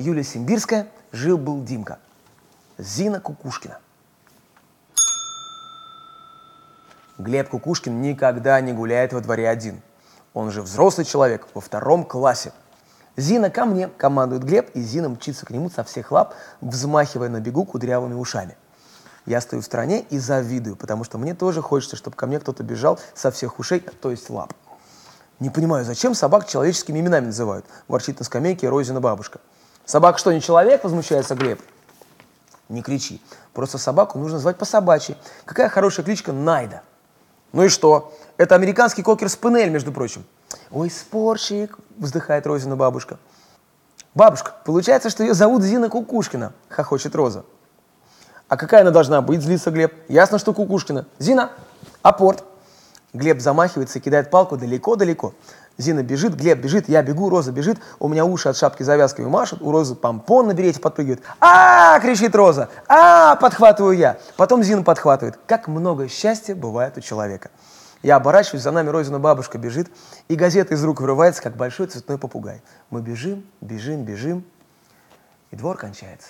Юлия Симбирская, жил-был Димка. Зина Кукушкина. Глеб Кукушкин никогда не гуляет во дворе один. Он же взрослый человек во втором классе. Зина ко мне, командует Глеб, и Зина мчится к нему со всех лап, взмахивая на бегу кудрявыми ушами. Я стою в стороне и завидую, потому что мне тоже хочется, чтобы ко мне кто-то бежал со всех ушей, то есть лап. Не понимаю, зачем собак человеческими именами называют, ворчит на скамейке Розина бабушка. Собака что, не человек, возмущается Глеб? Не кричи, просто собаку нужно звать по собачьи. Какая хорошая кличка Найда. Ну и что? Это американский кокер-спинель, между прочим. Ой, спорщик, вздыхает Розина бабушка. Бабушка, получается, что ее зовут Зина Кукушкина, хохочет Роза. А какая она должна быть, злится Глеб. Ясно, что Кукушкина. Зина, апорт. Глеб замахивается и кидает палку далеко-далеко. Зина бежит, Глеб бежит, я бегу, Роза бежит, у меня уши от шапки завязками машут, у Розы помпон на берете подпрыгивает. а кричит Роза, а подхватываю я. Потом Зина подхватывает. Как много счастья бывает у человека. Я оборачиваюсь, за нами Розина бабушка бежит, и газета из рук вырывается, как большой цветной попугай. Мы бежим, бежим, бежим, и двор кончается.